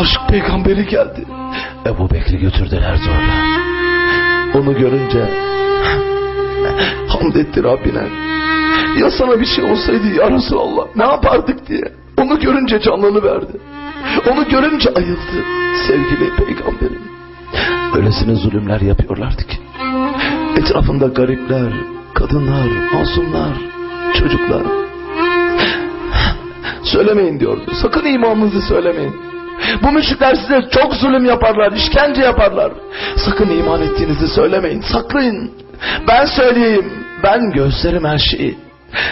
aşk peygamberi geldi. Ebu Bekir'i götürdüler zorla. Onu görünce hamd etti Rabbine. Ya sana bir şey olsaydı ya Resulallah ne yapardık diye. Onu görünce canlını verdi. Onu görünce ayıldı sevgili peygamberim. Öylesine zulümler yapıyorlardı ki. Etrafında garipler, kadınlar, masumlar, çocuklar. Söylemeyin diyordu. Sakın imanınızı söylemeyin. Bu müşrikler size çok zulüm yaparlar, işkence yaparlar. Sakın iman ettiğinizi söylemeyin, saklayın. Ben söyleyeyim, ben gözlerim her şeyi.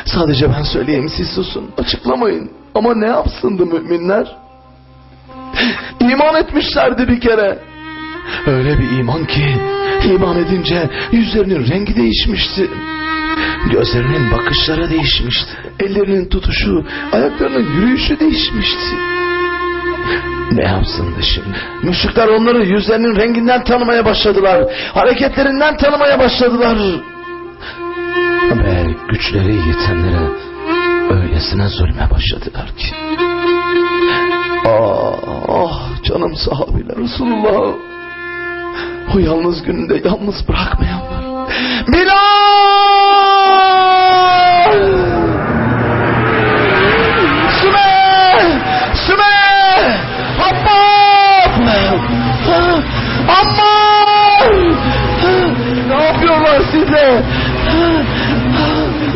Sadece ben söyleyeyim, siz susun, açıklamayın. Ama ne yapsındı müminler? İman etmişlerdi bir kere. Öyle bir iman ki, iman edince yüzlerinin rengi değişmişti. Gözlerinin bakışları değişmişti. Ellerinin tutuşu, ayaklarının yürüyüşü değişmişti. Ne yapsındı şimdi? Müşrikler onları yüzlerinin renginden tanımaya başladılar. Hareketlerinden tanımaya başladılar. Ve güçleri yetenlere öylesine zulme başladılar ki. Ah, ah canım sahabiler Resulullah. O yalnız gününde yalnız bırakmayanlar. Bilal! Ammar! Ammar! Ne yapıyorlar size?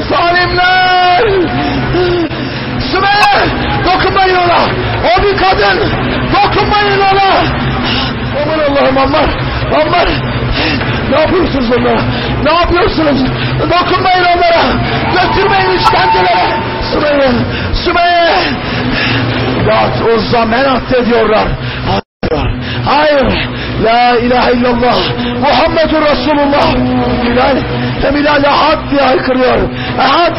Zalimler! Süme! Dokunmayın ona! O bir kadın! Dokunmayın ona! Aman Allah'ım Ammar! Ammar! Ne yapıyorsunuz onlara? Ne yapıyorsunuz? Dokunmayın onlara! Götürmeyin işkencelere! Sümeyye! Sümeyye! Lat uzza menat ediyorlar. Hayır! Hayır! La ilahe illallah! Muhammedur Resulullah! Bilal! Hem Bilal ahad diye haykırıyor. Ahad!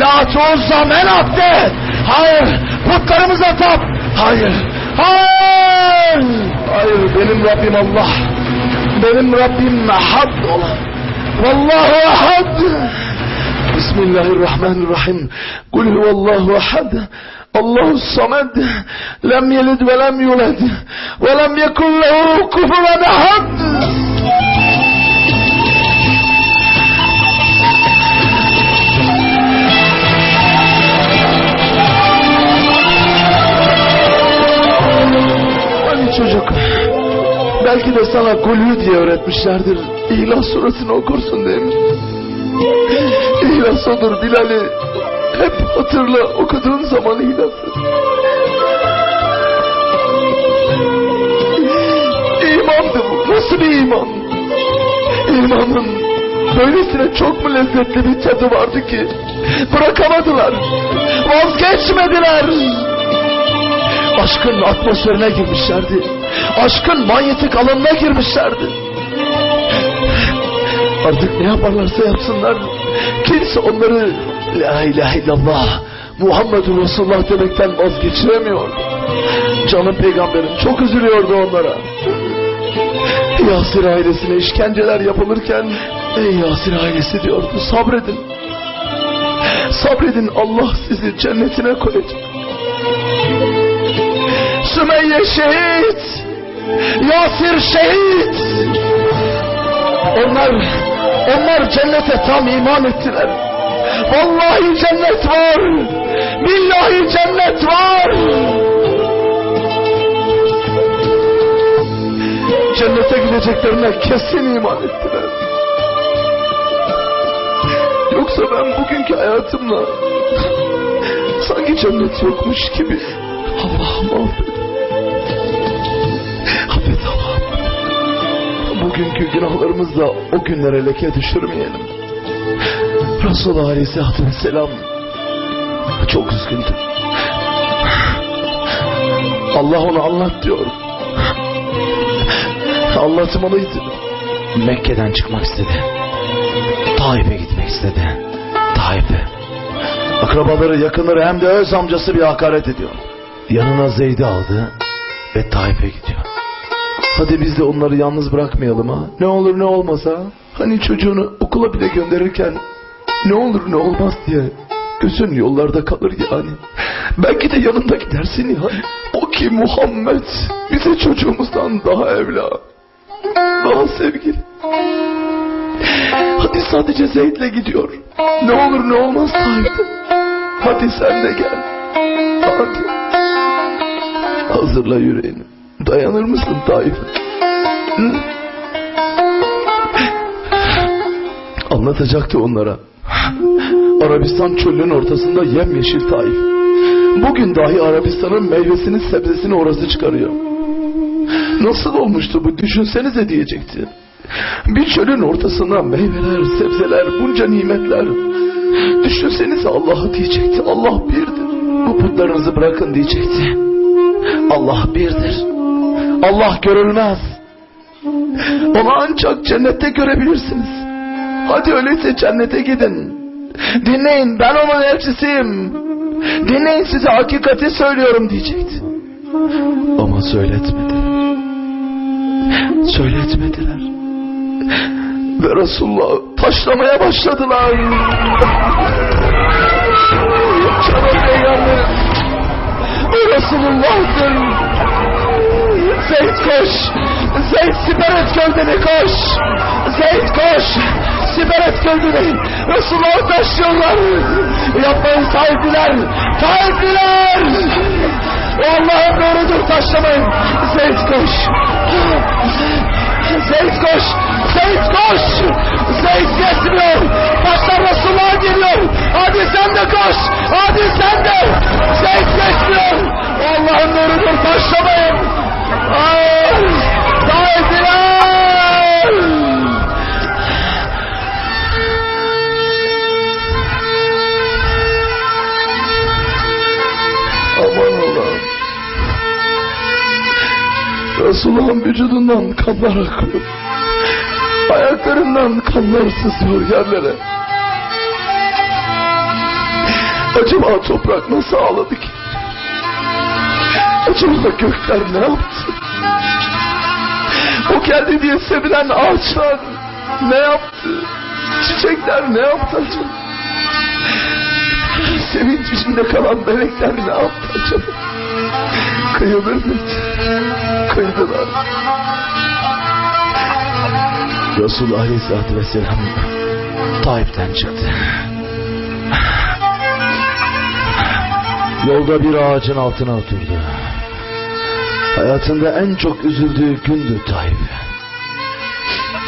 La uzza menat de! Hayır! Putlarımıza tap! Hayır! Hayır! Hayır benim Rabbim Allah! benim Rabbim ahad olan. Vallahu ahad. Bismillahirrahmanirrahim. Kul huvallahu ahad. Allahu samed. Lem yelid ve lem yulad. Ve lem yekun lehu kufuven ahad. Hani çocuk Belki de sana kulü diye öğretmişlerdir. İhlas surasını okursun değil mi? İhlas odur Bilal'i. Hep hatırla okuduğun zaman ihlasın. İmandı bu. Nasıl bir iman? İmanın böylesine çok mu lezzetli bir tadı vardı ki bırakamadılar. Vazgeçmediler. Aşkın atmosferine girmişlerdi. Aşkın manyetik alanına girmişlerdi. Artık ne yaparlarsa yapsınlar. Kimse onları La ilahe illallah Muhammedur Resulullah demekten vazgeçiremiyor. Canım peygamberim çok üzülüyordu onlara. Yasir ailesine işkenceler yapılırken Ey Yasir ailesi diyordu sabredin. Sabredin Allah sizi cennetine koyacak. Sümeyye şehit. Yasir şehit. Onlar onlar cennete tam iman ettiler. Vallahi cennet var. Billahi cennet var. Cennete gideceklerine kesin iman ettiler. Yoksa ben bugünkü hayatımla sanki cennet yokmuş gibi Allah'ım affet. Affet Allah'ım. Bugünkü günahlarımızla o günlere leke düşürmeyelim. Resulullah Aleyhisselatü Vesselam çok üzgündü. Allah onu anlat diyor. Anlatmalıydı. Mekke'den çıkmak istedi. Taif'e gitmek istedi. Taif'e. Akrabaları, yakınları hem de öz amcası bir hakaret ediyor. Yanına Zeyd'i aldı ve Taif'e gidiyor. Hadi biz de onları yalnız bırakmayalım ha. Ne olur ne olmaz ha. Hani çocuğunu okula bile gönderirken ne olur ne olmaz diye gözün yollarda kalır yani. Belki de yanında gidersin ya. O ki Muhammed bize çocuğumuzdan daha evla. Daha sevgili. Hadi sadece Zeyd'le gidiyor. Ne olur ne olmaz Taif'te. Hadi sen de gel. Hadi. Hazırla yüreğini. Dayanır mısın Taif'e? Hı? Anlatacaktı onlara. Arabistan çölünün ortasında yemyeşil Taif. Bugün dahi Arabistan'ın meyvesini sebzesini orası çıkarıyor. Nasıl olmuştu bu düşünsenize diyecekti. Bir çölün ortasında meyveler, sebzeler, bunca nimetler. Düşünsenize Allah'ı diyecekti. Allah birdir. Bu putlarınızı bırakın diyecekti. Allah birdir. Allah görülmez. Onu ancak cennette görebilirsiniz. Hadi öyleyse cennete gidin. Dinleyin ben onun elçisiyim. Dinleyin size hakikati söylüyorum diyecekti. Ama söyletmediler. Söyletmediler. Ve Resulullah taşlamaya başladılar. Canım peygamberim. O Resulullah'tır. Zeyd koş. Zeyd siper et gövdeni koş. Zeyd koş. Siper et gövdeni. Resulullah'ı taşıyorlar. Yapmayın sahibiler. Sahibiler. Allah'ın doğrudur taşlamayın. Zeyd koş. Zeyd koş. Zeyd koş. Zeyd kesmiyor. Taşlar Resulullah'a geliyor. Hadi sen de koş. Hadi sen de. Zeyd kesmiyor. Allah'ın doğrudur taşlamayın. Ay, sahibiler. Resulullah'ın vücudundan kanlar akıyor. Ayaklarından kanlar sızıyor yerlere. Acaba toprak nasıl ağladı ki? Acaba gökler ne yaptı? O geldi diye sevilen ağaçlar ne yaptı? Çiçekler ne yaptı acaba? Sevinç içinde kalan melekler ne yaptı acaba? Kıyılır mı? Kıydılar. Resul Aleyhisselatü Vesselam Taif'ten çıktı. Yolda bir ağacın altına oturdu. Hayatında en çok üzüldüğü gündü Taif.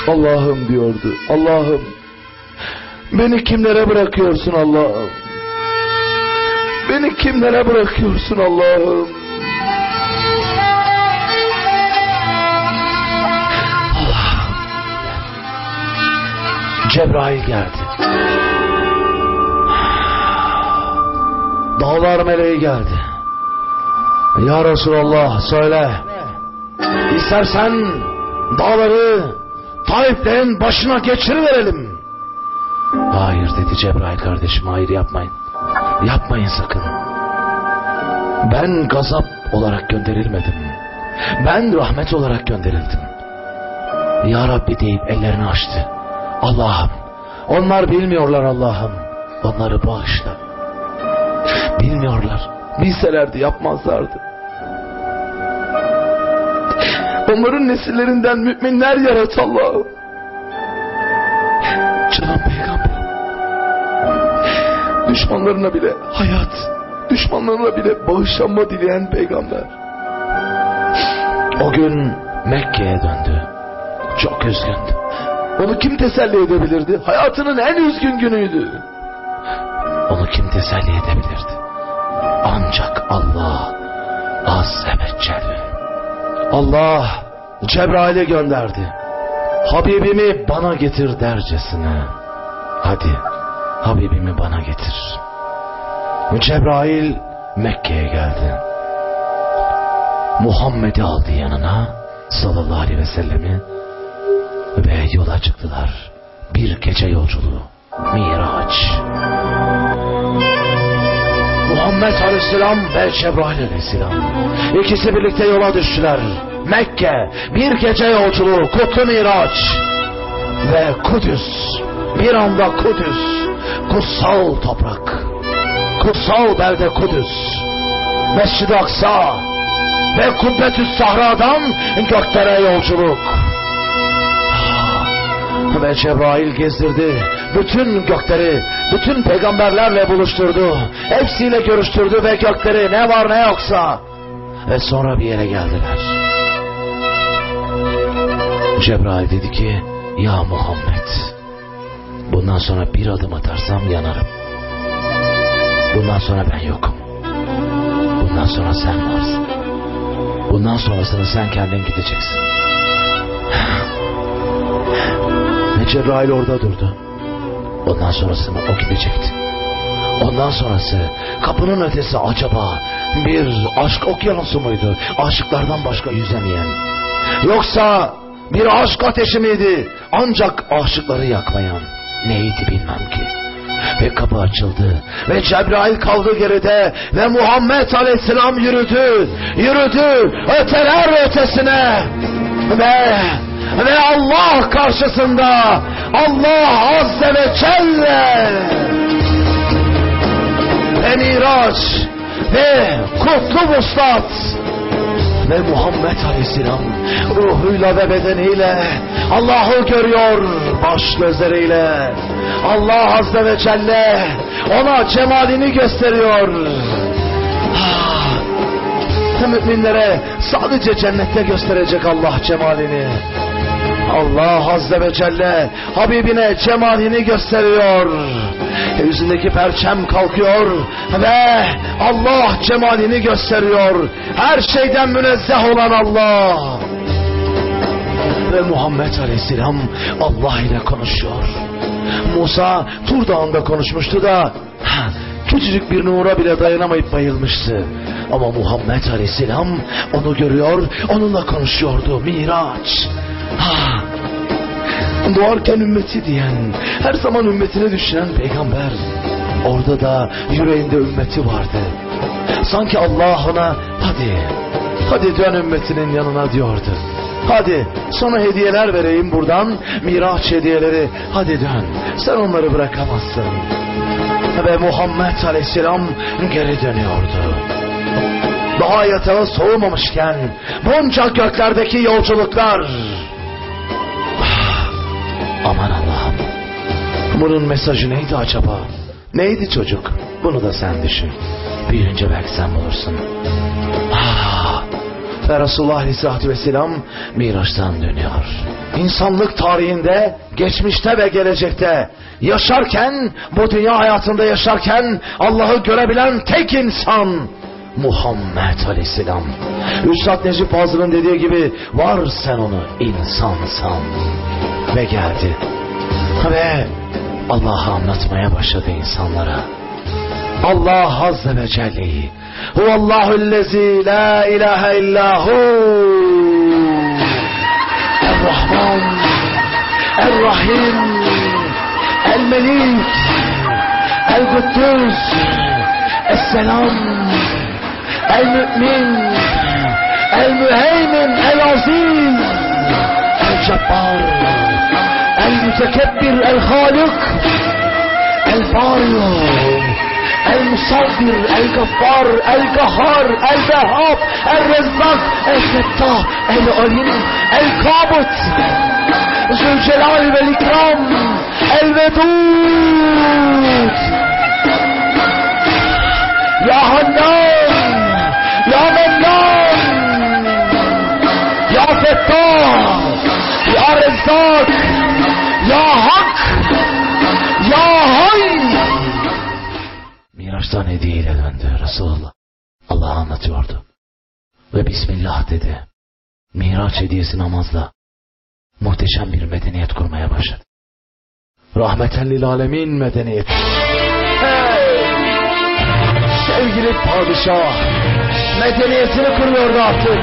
Allah'ım diyordu. Allah'ım beni kimlere bırakıyorsun Allah'ım? Beni kimlere bırakıyorsun Allah'ım? Cebrail geldi. Dağlar meleği geldi. Ya Resulallah söyle. İstersen dağları Taiflerin başına geçiriverelim. Hayır dedi Cebrail kardeşim hayır yapmayın. Yapmayın sakın. Ben gazap olarak gönderilmedim. Ben rahmet olarak gönderildim. Ya Rabbi deyip ellerini açtı. Allah'ım onlar bilmiyorlar Allah'ım. Onları bağışla. Bilmiyorlar. Bilselerdi yapmazlardı. Onların nesillerinden müminler yarat Allah'ım. Canım peygamber. Düşmanlarına bile hayat, düşmanlarına bile bağışlanma dileyen peygamber. O gün Mekke'ye döndü. Çok üzgündü. Onu kim teselli edebilirdi? Hayatının en üzgün günüydü. Onu kim teselli edebilirdi? Ancak Allah Azze ve Celle. Allah Cebrail'i gönderdi. Habibimi bana getir dercesine. Hadi Habibimi bana getir. Cebrail Mekke'ye geldi. Muhammed'i aldı yanına sallallahu aleyhi ve sellemi ve yola çıktılar. Bir gece yolculuğu. Miraç. Muhammed Aleyhisselam ve Cebrail Aleyhisselam. İkisi birlikte yola düştüler. Mekke bir gece yolculuğu kutlu Miraç ve Kudüs. Bir anda Kudüs. Kutsal toprak. Kutsal belde Kudüs. Mescid-i Aksa ve Kubbetüs Sahra'dan göklere yolculuk. Ve Cebrail gezdirdi. Bütün gökleri, bütün peygamberlerle buluşturdu. Hepsiyle görüştürdü ve gökleri ne var ne yoksa. Ve sonra bir yere geldiler. Cebrail dedi ki, Ya Muhammed, bundan sonra bir adım atarsam yanarım. Bundan sonra ben yokum. Bundan sonra sen varsın. Bundan sonrasını sen kendin gideceksin. Ve Cebrail orada durdu. Ondan sonrasını o gidecekti. Ondan sonrası kapının ötesi acaba bir aşk okyanusu muydu? Aşıklardan başka yüzemeyen. Yoksa bir aşk ateşi miydi? Ancak aşıkları yakmayan. Neydi bilmem ki. Ve kapı açıldı. Ve Cebrail kaldı geride. Ve Muhammed Aleyhisselam yürüdü. Yürüdü. Öteler ötesine. Ve ve Allah karşısında Allah Azze ve Celle ve ve Kutlu Vuslat ve Muhammed Aleyhisselam ruhuyla ve bedeniyle Allah'ı görüyor baş gözleriyle. Allah Azze ve Celle ona cemalini gösteriyor. Ah, müminlere sadece cennette gösterecek Allah cemalini. Allah Azze ve Celle Habibine cemalini gösteriyor. Yüzündeki perçem kalkıyor ve Allah cemalini gösteriyor. Her şeyden münezzeh olan Allah. Ve Muhammed Aleyhisselam Allah ile konuşuyor. Musa Tur Dağı'nda konuşmuştu da küçücük bir nura bile dayanamayıp bayılmıştı. Ama Muhammed Aleyhisselam onu görüyor, onunla konuşuyordu. Miraç. Ha, doğarken ümmeti diyen, her zaman ümmetine düşünen peygamber. Orada da yüreğinde ümmeti vardı. Sanki Allah ona hadi, hadi dön ümmetinin yanına diyordu. Hadi sana hediyeler vereyim buradan, miraç hediyeleri, hadi dön, sen onları bırakamazsın. Ve Muhammed Aleyhisselam geri dönüyordu. Daha yatağı soğumamışken bunca göklerdeki yolculuklar Aman Allah'ım. Bunun mesajı neydi acaba? Neydi çocuk? Bunu da sen düşün. Büyüyünce belki sen bulursun. Ah, ve Resulullah Aleyhisselatü Vesselam Miraç'tan dönüyor. İnsanlık tarihinde, geçmişte ve gelecekte yaşarken, bu dünya hayatında yaşarken Allah'ı görebilen tek insan Muhammed Aleyhisselam. Üstad Necip Fazıl'ın dediği gibi var sen onu insansan ve geldi. Ve Allah'ı anlatmaya başladı insanlara. Allah Azze ve Celle'yi. Huvallahüllezi la ilahe illahu. Er-Rahman. Er-Rahim. El-Melik. El-Kuddüs. Es-Selam. El-Mü'min. El-Müheymin. El-Aziz. El-Cebbar. المتكبر الخالق الباري المصبر الجبار القهار الوهاب الرزاق الفتاح العليم القابض ذو الجلال والإكرام الودود يا هنان! Ya Hak! Ya Hay! Miraç'tan hediyeyle döndü Resulullah. Allah anlatıyordu. Ve Bismillah dedi. Miraç hediyesi namazla muhteşem bir medeniyet kurmaya başladı. Rahmeten lil alemin medeniyet. Hey! Sevgili padişah medeniyetini kuruyordu artık.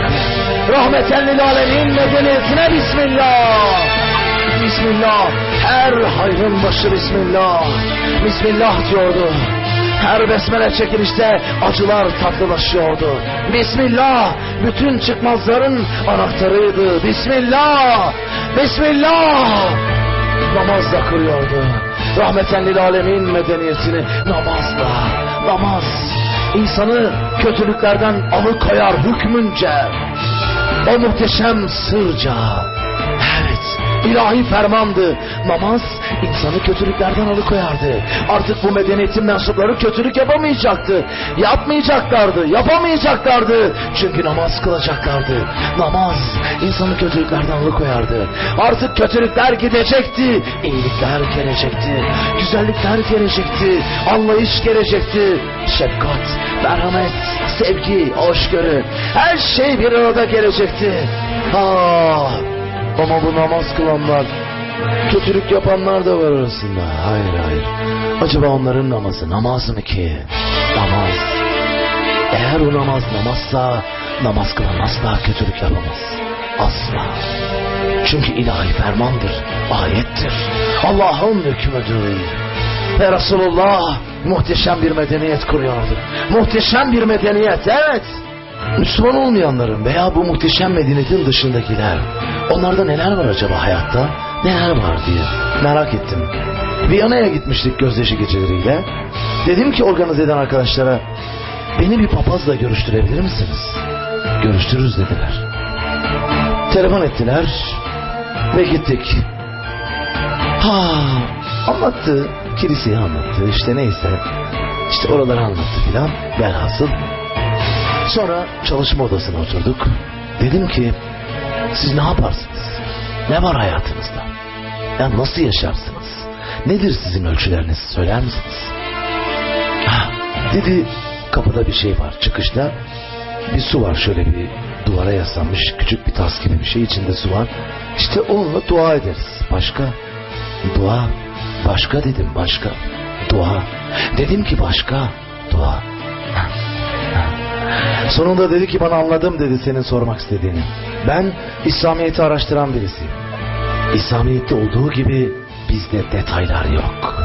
Rahmeten lil alemin medeniyetine Bismillah. Bismillah. Her hayrın başı Bismillah. Bismillah diyordu. Her besmele çekilişte acılar tatlılaşıyordu. Bismillah bütün çıkmazların anahtarıydı. Bismillah. Bismillah. Namazla kırıyordu. Rahmeten lil alemin medeniyetini namazla. Namaz. insanı kötülüklerden alıkoyar hükmünce. O muhteşem sırca. İlahi fermandı. Namaz insanı kötülüklerden alıkoyardı. Artık bu medeniyetin mensupları kötülük yapamayacaktı. Yapmayacaklardı, yapamayacaklardı. Çünkü namaz kılacaklardı. Namaz insanı kötülüklerden alıkoyardı. Artık kötülükler gidecekti. iyilikler gelecekti. Güzellikler gelecekti. Anlayış gelecekti. Şefkat, merhamet, sevgi, hoşgörü. Her şey bir arada gelecekti. Ah, ama bu namaz kılanlar, kötülük yapanlar da var arasında. Hayır hayır. Acaba onların namazı namaz mı ki? Namaz. Eğer o namaz namazsa, namaz kılan asla kötülük yapamaz. Asla. Çünkü ilahi fermandır, ayettir. Allah'ın hükmüdür. Ve Resulullah muhteşem bir medeniyet kuruyordu. Muhteşem bir medeniyet, evet. Müslüman olmayanların veya bu muhteşem medeniyetin dışındakiler, onlarda neler var acaba hayatta? Neler var diye merak ettim. Viyana'ya gitmiştik gözyaşı geceleriyle. Dedim ki organize eden arkadaşlara, beni bir papazla görüştürebilir misiniz? Görüştürürüz dediler. Telefon ettiler ve gittik. Ha, anlattı, kiliseyi anlattı, işte neyse. İşte oraları anlattı filan, velhasıl. Sonra çalışma odasına oturduk. Dedim ki, siz ne yaparsınız? Ne var hayatınızda? Ya nasıl yaşarsınız? Nedir sizin ölçüleriniz söyler misiniz? Ha, dedi kapıda bir şey var çıkışta. Bir su var şöyle bir duvara yaslanmış küçük bir tas gibi bir şey içinde su var. İşte onunla dua ederiz. Başka? Dua. Başka dedim başka. Dua. Dedim ki başka. Dua. Sonunda dedi ki bana anladım dedi senin sormak istediğini. Ben İslamiyet'i araştıran birisiyim. İslamiyet'te olduğu gibi bizde detaylar yok.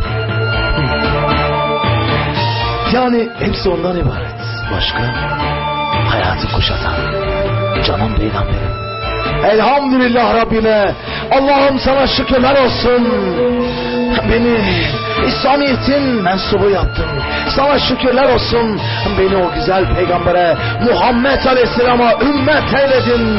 Yani hepsi ondan ibaret. Başka? Hayatı kuşatan. Canım peygamberim. Elhamdülillah Rabbine. Allah'ım sana şükürler olsun. Beni İslamiyet'in mensubu yaptın. Sana şükürler olsun. Beni o güzel peygambere Muhammed Aleyhisselam'a ümmet eyledin.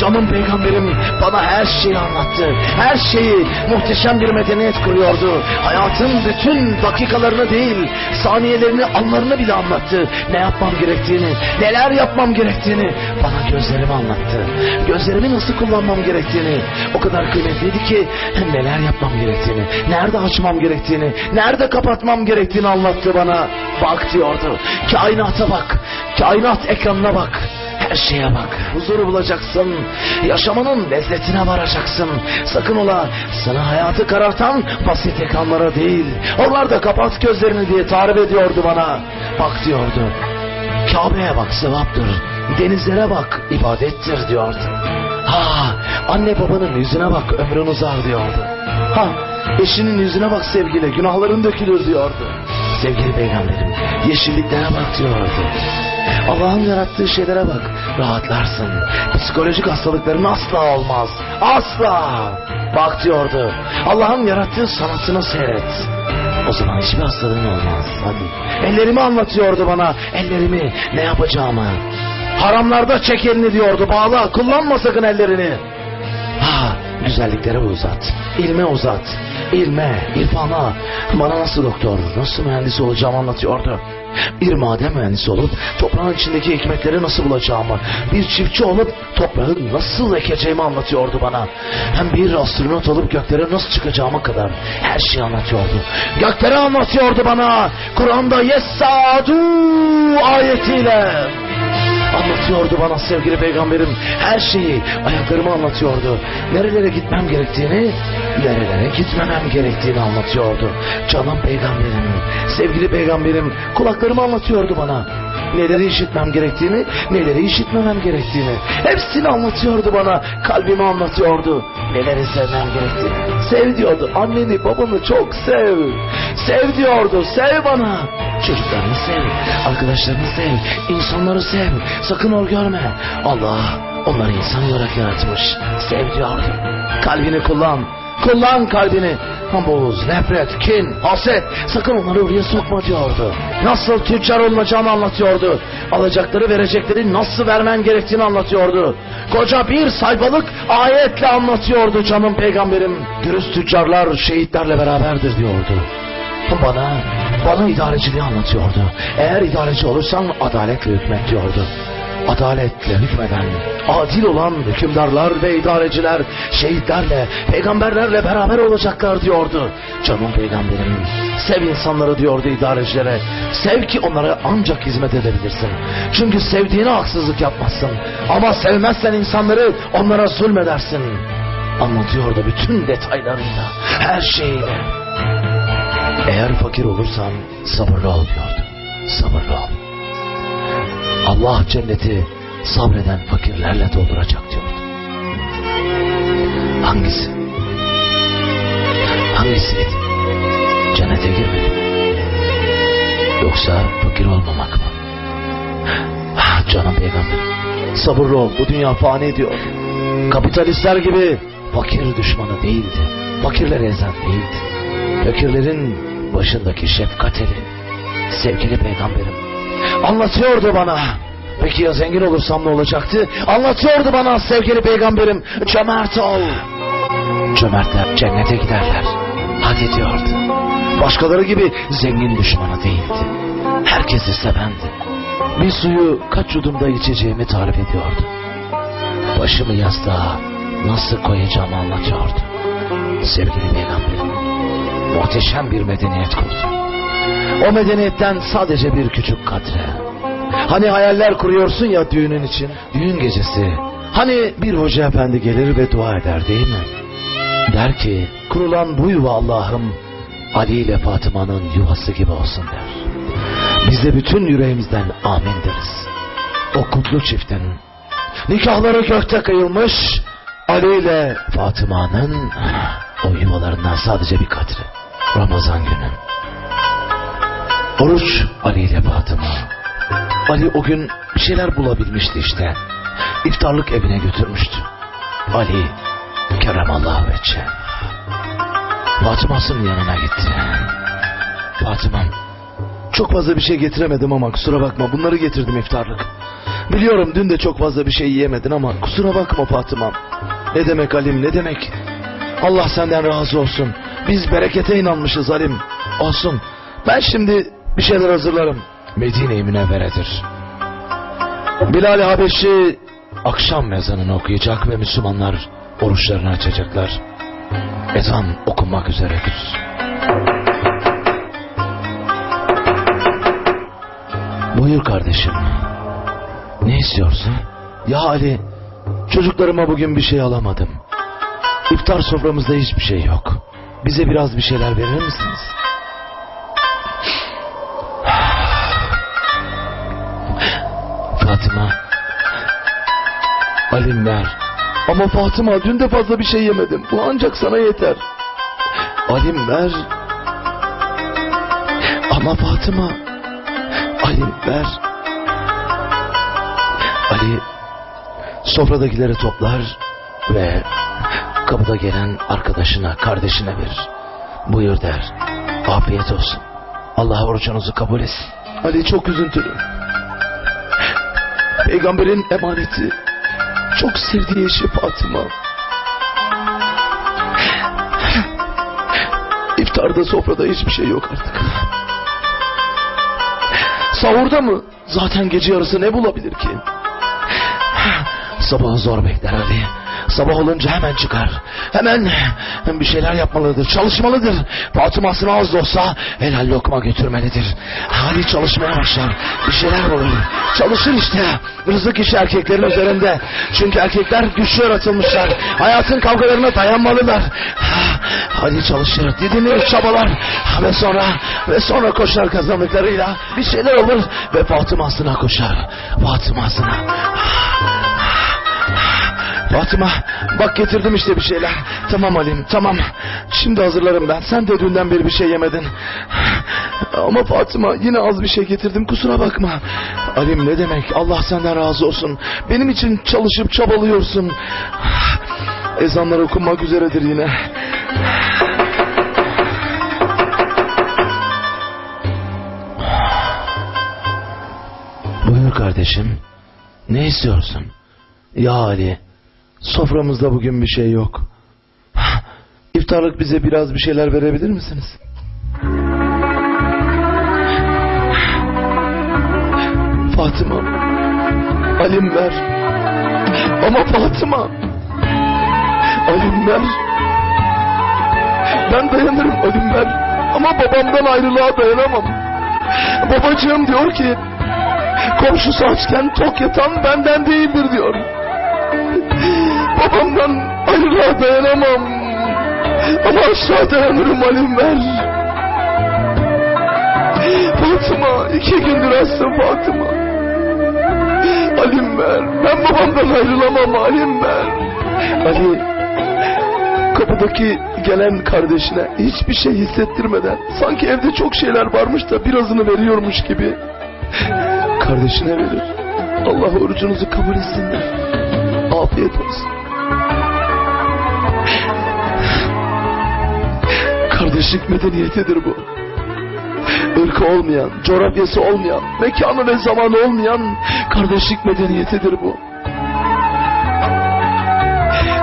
Canım peygamberim bana her şeyi anlattı. Her şeyi muhteşem bir medeniyet kuruyordu. Hayatın bütün dakikalarını değil, saniyelerini, anlarını bile anlattı. Ne yapmam gerektiğini, neler yapmam gerektiğini bana gözlerimi anlattı. Gözlerimi nasıl kullanmam gerektiğini o kadar kıymetliydi ki neler yapmam gerektiğini, nerede açmam gerektiğini, nerede kapatmam gerektiğini anlattı bana. Bak diyordu. Kainata bak. Kainat ekranına bak. Her şeye bak. Huzuru bulacaksın. Yaşamanın lezzetine varacaksın. Sakın ola sana hayatı karartan basit ekranlara değil. Oralarda kapat gözlerini diye tarif ediyordu bana. Bak diyordu. Kabe'ye bak sevaptır. Denizlere bak ibadettir diyordu. Ha anne babanın yüzüne bak ömrün uzar diyordu. Ha eşinin yüzüne bak sevgili günahların dökülür diyordu. Sevgili peygamberim yeşilliklere bak diyordu. Allah'ın yarattığı şeylere bak. Rahatlarsın. Psikolojik hastalıkların asla olmaz. Asla. Bak diyordu. Allah'ın yarattığı sanatını seyret. O zaman hiçbir hastalığın olmaz. Hadi. Ellerimi anlatıyordu bana. Ellerimi ne yapacağımı. Haramlarda çek elini diyordu. Bağla. Kullanma sakın ellerini. Ha, güzelliklere uzat. İlme uzat. İlme, irfana. Bana nasıl doktor, nasıl mühendis olacağımı anlatıyordu. Bir maden mühendisi olup toprağın içindeki hikmetleri nasıl bulacağımı, bir çiftçi olup toprağı nasıl ekeceğimi anlatıyordu bana. Hem bir astronot olup göklere nasıl çıkacağıma kadar her şeyi anlatıyordu. Gökleri anlatıyordu bana. Kur'an'da Yessadu ayetiyle. Anlatıyordu bana sevgili peygamberim her şeyi ayaklarımı anlatıyordu. Nerelere gitmem gerektiğini, nerelere gitmemem gerektiğini anlatıyordu. Canım peygamberim, sevgili peygamberim kulaklarımı anlatıyordu bana. Neleri işitmem gerektiğini, neleri işitmemem gerektiğini. Hepsini anlatıyordu bana. Kalbimi anlatıyordu. Neleri sevmem gerektiğini. Sev diyordu. Anneni babanı çok sev. Sev diyordu. Sev bana. Çocuklarını sev. Arkadaşlarını sev. insanları sev. Sakın hor görme. Allah onları insan olarak yaratmış. Sev diyordu. Kalbini kullan. Kullan kalbini. Buz, nefret, kin, haset sakın onları oraya sokma diyordu. Nasıl tüccar olunacağını anlatıyordu. Alacakları verecekleri nasıl vermen gerektiğini anlatıyordu. Koca bir sayfalık ayetle anlatıyordu canım peygamberim. Dürüst tüccarlar şehitlerle beraberdir diyordu. Bana, bana idareciliği anlatıyordu. Eğer idareci olursan adaletle hükmet diyordu. Adaletle hükmeden, adil olan hükümdarlar ve idareciler şehitlerle, peygamberlerle beraber olacaklar diyordu. Canım peygamberim, sev insanları diyordu idarecilere. Sev ki onlara ancak hizmet edebilirsin. Çünkü sevdiğine haksızlık yapmazsın. Ama sevmezsen insanları onlara zulmedersin. Anlatıyordu bütün detaylarıyla, her şeyiyle. Eğer fakir olursan sabırlı ol diyordu. Sabırlı ol. Allah cenneti sabreden fakirlerle dolduracak diyordu. Hangisi? Hangisiydi? Cennete girmek mi? Yoksa fakir olmamak mı? Ah, Canım peygamber. Sabırlı ol. Bu dünya fani diyor. Kapitalistler gibi fakir düşmanı değildi. Fakirleri ezen değildi. Fakirlerin başındaki şefkat eli. Sevgili peygamberim. Anlatıyordu bana. Peki ya zengin olursam ne olacaktı? Anlatıyordu bana sevgili peygamberim. Cömert ol. Cömertler cennete giderler. Hadi diyordu. Başkaları gibi zengin düşmanı değildi. Herkesi sevendi. Bir suyu kaç yudumda içeceğimi tarif ediyordu. Başımı yastığa nasıl koyacağımı anlatıyordu. Sevgili peygamberim. Muhteşem bir medeniyet kurdu. O medeniyetten sadece bir küçük katre. Hani hayaller kuruyorsun ya düğünün için. Düğün gecesi. Hani bir hoca efendi gelir ve dua eder değil mi? Der ki kurulan bu yuva Allah'ım Ali ile Fatıma'nın yuvası gibi olsun der. Biz de bütün yüreğimizden amin deriz. O kutlu çiftin nikahları gökte kıyılmış Ali ile Fatıma'nın o yuvalarından sadece bir katre. Ramazan günü. Oruç Ali ile Fatıma. Ali o gün bir şeyler bulabilmişti işte. İftarlık evine götürmüştü. Ali keremallahu vecce. Fatıma'sının yanına gitti. Fatıma'm çok fazla bir şey getiremedim ama kusura bakma bunları getirdim iftarlık. Biliyorum dün de çok fazla bir şey yiyemedin ama kusura bakma Fatıma'm. Ne demek Alim ne demek? Allah senden razı olsun. Biz berekete inanmışız Alim. Olsun. Ben şimdi bir şeyler hazırlarım. Medine-i Münevvere'dir. Bilal Habeşi akşam ezanını okuyacak ve Müslümanlar oruçlarını açacaklar. Ezan okunmak üzeredir. Buyur kardeşim. Ne istiyorsun? Ya Ali, çocuklarıma bugün bir şey alamadım. İftar soframızda hiçbir şey yok. Bize biraz bir şeyler verir misiniz? Fatıma. Alim ver. Ama Fatıma dün de fazla bir şey yemedim. Bu ancak sana yeter. Alim ver. Ama Fatıma. Alim ver. Ali sofradakileri toplar ve kapıda gelen arkadaşına, kardeşine verir. Buyur der. Afiyet olsun. Allah orucunuzu kabul etsin. Ali çok üzüntülü. Peygamberin emaneti. Çok sevdiği eşi Fatıma. İftarda sofrada hiçbir şey yok artık. Sahurda mı? Zaten gece yarısı ne bulabilir ki? Sabahı zor bekler Ali. Sabah olunca hemen çıkar. Hemen bir şeyler yapmalıdır. Çalışmalıdır. Fatıma'sına az da olsa helal lokma götürmelidir. Ali çalışmaya başlar. Bir şeyler olur. Çalışır işte. Rızık işi erkeklerin üzerinde. Çünkü erkekler güçlü yaratılmışlar. Hayatın kavgalarına dayanmalılar. Ali çalışır. Didinir, çabalar. Ve sonra ve sonra koşar kazandıklarıyla. Bir şeyler olur ve Fatıma'sına koşar. Fatıma'sına. Fatıma bak getirdim işte bir şeyler. Tamam Alim tamam. Şimdi hazırlarım ben. Sen de dünden beri bir şey yemedin. Ama Fatıma yine az bir şey getirdim kusura bakma. Alim ne demek Allah senden razı olsun. Benim için çalışıp çabalıyorsun. Ezanlar okunmak üzeredir yine. Buyur kardeşim. Ne istiyorsun? Ya Ali, soframızda bugün bir şey yok. İftarlık bize biraz bir şeyler verebilir misiniz? Fatıma, Alim ver. Ama Fatıma, Alim ver. Ben dayanırım Alim ver. Ama babamdan ayrılığa dayanamam. Babacığım diyor ki, komşusu açken tok yatan benden değildir diyor. Babamdan ayrılığa dayanamam. Ama aşağı dayanırım Alim ver. Fatıma iki gündür hasta Fatıma. Alim ver. Ben babamdan ayrılamam Alim ver. Ali kapıdaki gelen kardeşine hiçbir şey hissettirmeden sanki evde çok şeyler varmış da birazını veriyormuş gibi kardeşine verir. Allah orucunuzu kabul etsinler. Afiyet olsun. Kardeşlik medeniyetidir bu. Irkı olmayan, coğrafyası olmayan, mekanı ve zamanı olmayan kardeşlik medeniyetidir bu.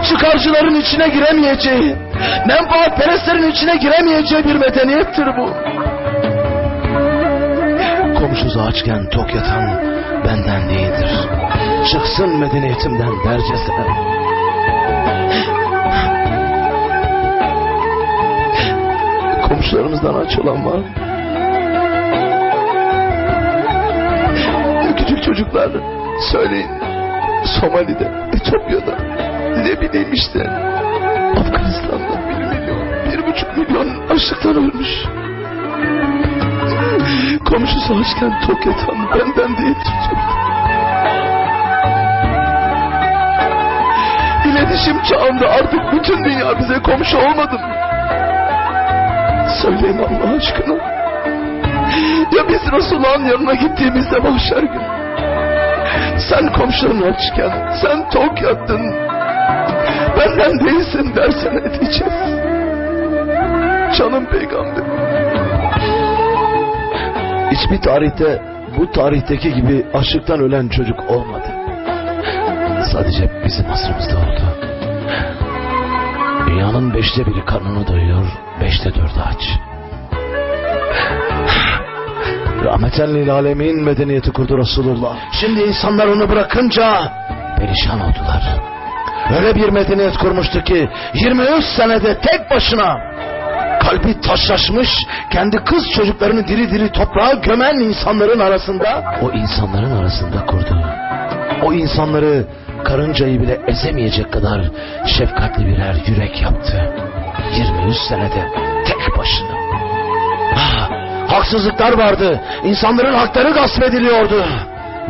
Çıkarcıların içine giremeyeceği, menfaatperestlerin içine giremeyeceği bir medeniyettir bu. Komşusu açken tok yatan benden değildir. Çıksın medeniyetimden dercesine. Komşularımızdan aç olan var? Küçük çocuklar söyleyin. Somali'de, Etiyopya'da, ne bileyim işte. Afganistan'da bir milyon, bir buçuk milyon açlıktan ölmüş. Komşusu açken tok yatan benden değil çocuk. İletişim çağında artık bütün dünya bize komşu olmadı mı? Söyleyin Allah aşkına. Ya biz Resulullah'ın yanına gittiğimizde mahşer günü. Sen komşuların açken, sen tok yattın. Benden değilsin dersen ne diyeceğiz? Canım peygamber. Hiçbir tarihte bu tarihteki gibi açlıktan ölen çocuk olmadı. Sadece bizim asrımızda oldu. Dünyanın beşte biri karnını doyuyor, beşte dördü aç. Rahmeten lil alemin medeniyeti kurdu Resulullah. Şimdi insanlar onu bırakınca perişan oldular. Öyle bir medeniyet kurmuştu ki 23 senede tek başına kalbi taşlaşmış kendi kız çocuklarını diri diri toprağa gömen insanların arasında o insanların arasında kurdu. O insanları karıncayı bile ezemeyecek kadar şefkatli birer yürek yaptı. 23 senede tek başına. Haksızlıklar vardı. İnsanların hakları gasp ediliyordu.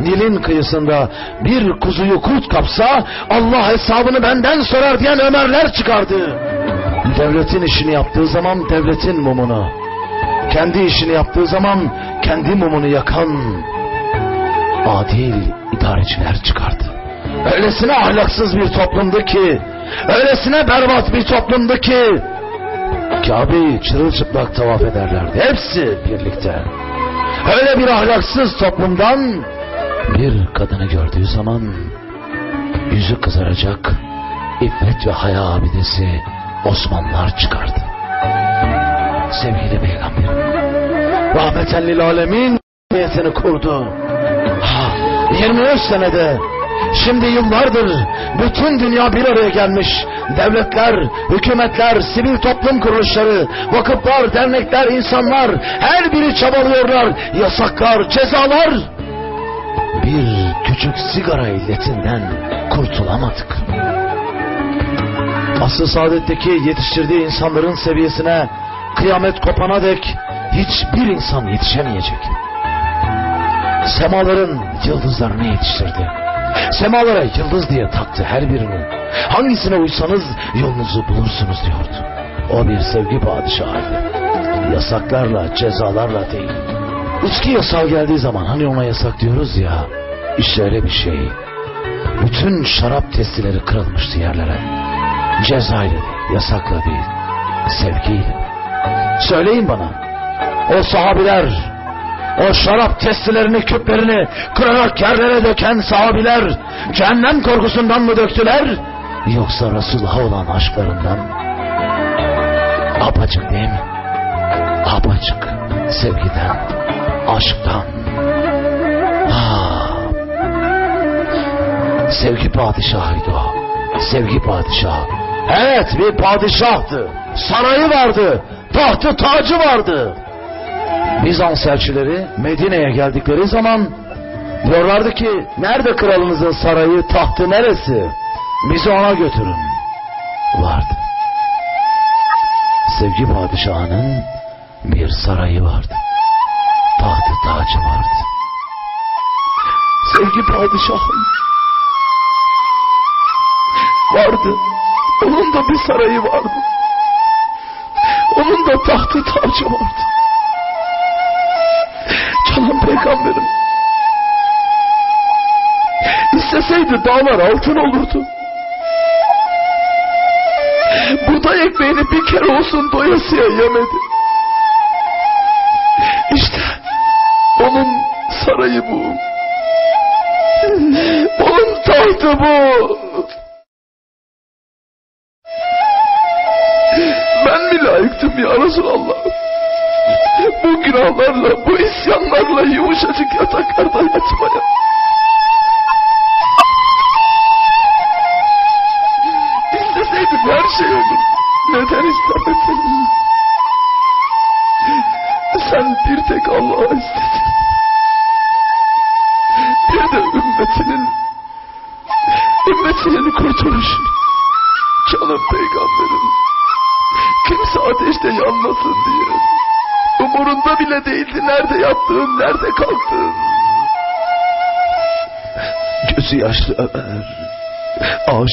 Nil'in kıyısında bir kuzuyu kurt kapsa Allah hesabını benden sorar diyen Ömerler çıkardı. Devletin işini yaptığı zaman devletin mumunu, kendi işini yaptığı zaman kendi mumunu yakan adil idareciler çıkardı. Öylesine ahlaksız bir toplumdu ki, öylesine berbat bir toplumdu ki, Kabe'yi çırılçıplak tavaf ederlerdi. Hepsi birlikte. Öyle bir ahlaksız toplumdan bir kadını gördüğü zaman yüzü kızaracak iffet ve haya abidesi Osmanlılar çıkardı. Sevgili peygamberim rahmeten lil alemin niyetini kurdu. Ha, 23 senede Şimdi yıllardır bütün dünya bir araya gelmiş. Devletler, hükümetler, sivil toplum kuruluşları, vakıflar, dernekler, insanlar her biri çabalıyorlar. Yasaklar, cezalar. Bir küçük sigara illetinden kurtulamadık. Asıl saadetteki yetiştirdiği insanların seviyesine kıyamet kopana dek hiçbir insan yetişemeyecek. Semaların yıldızlarını yetiştirdi. Semalara yıldız diye taktı her birini. Hangisine uysanız yolunuzu bulursunuz diyordu. O bir sevgi padişahıydı. Yasaklarla, cezalarla değil. İçki yasağı geldiği zaman hani ona yasak diyoruz ya. İşte öyle bir şey. Bütün şarap testileri kırılmıştı yerlere. Cezayla değil, yasakla değil. Sevgiyle. Söyleyin bana. O sahabiler, o şarap testilerini, küplerini kırarak yerlere döken sahabiler cehennem korkusundan mı döktüler? Yoksa Resulullah'a olan aşklarından? Apaçık değil mi? Apaçık sevgiden, aşktan. Ah. Sevgi padişahıydı o. Sevgi padişahı. Evet bir padişahtı. Sarayı vardı. Tahtı tacı vardı. Bizans elçileri Medine'ye geldikleri zaman diyorlardı ki nerede kralınızın sarayı tahtı neresi? Bizi ona götürün. Vardı. Sevgi padişahının bir sarayı vardı. Tahtı tacı vardı. Sevgi padişahım vardı. Onun da bir sarayı vardı. Onun da tahtı tacı vardı. Peygamberim. İsteseydi dağlar altın olurdu. Buğday ekmeğini bir kere olsun doyasıya yemedi. İşte onun sarayı bu. Onun tahtı bu.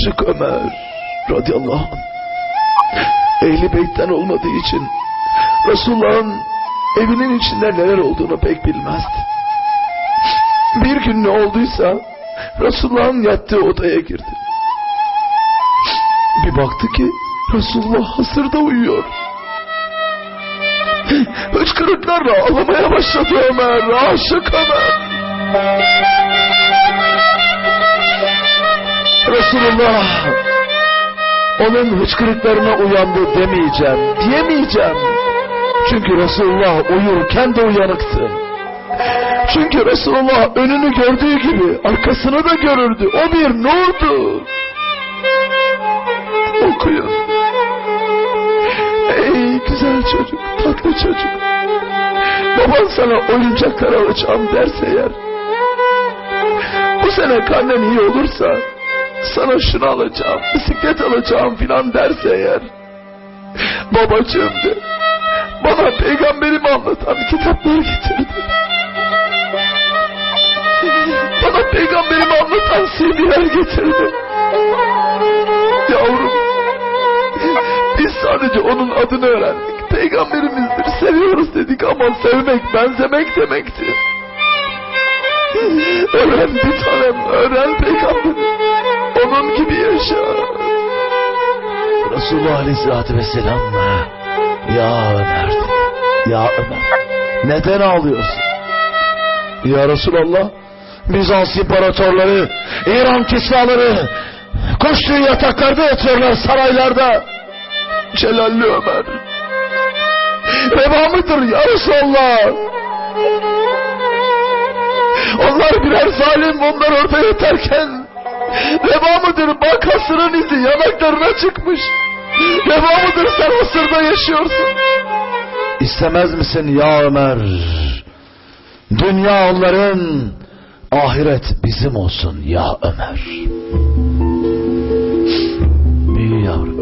Aşık Ömer radıyallahu anh. Ehli beytten olmadığı için Resulullah'ın evinin içinde neler olduğunu pek bilmezdi. Bir gün ne olduysa Resulullah'ın yattığı odaya girdi. Bir baktı ki Resulullah hasırda uyuyor. Hıçkırıklarla ağlamaya başladı Ömer. Aşık Ömer. Resulullah onun hıçkırıklarına uyandı demeyeceğim, diyemeyeceğim. Çünkü Resulullah uyurken de uyanıktı. Çünkü Resulullah önünü gördüğü gibi arkasını da görürdü. O bir nurdu. Okuyun. Ey güzel çocuk, tatlı çocuk. Baban sana oyuncaklar alacağım derse eğer. Bu sene karnen iyi olursa sana şunu alacağım, bisiklet alacağım filan derse eğer. Babacığım de bana peygamberimi anlatan kitaplar getirdi. Bana peygamberimi anlatan CD'ler getirdi. Yavrum biz sadece onun adını öğrendik. Peygamberimizdir, seviyoruz dedik ama sevmek, benzemek demekti. Öğren bir tanem, öğren peygamberi. Onun gibi yaşa. Resulullah Aleyhisselatü Vesselam Ya Ömer. Ya Ömer neden ağlıyorsun? Ya Resulallah, Bizans imparatorları, İran kisraları koştuğu yataklarda yatıyorlar saraylarda. Celalli Ömer. Reva mıdır ya Resulallah? Onlar birer zalim, onlar orada yatarken Reva mıdır? Bak hasırın izi yanaklarına çıkmış. Reva mıdır sen hasırda yaşıyorsun? İstemez misin ya Ömer? Dünya onların, ahiret bizim olsun ya Ömer. Büyü yavrum.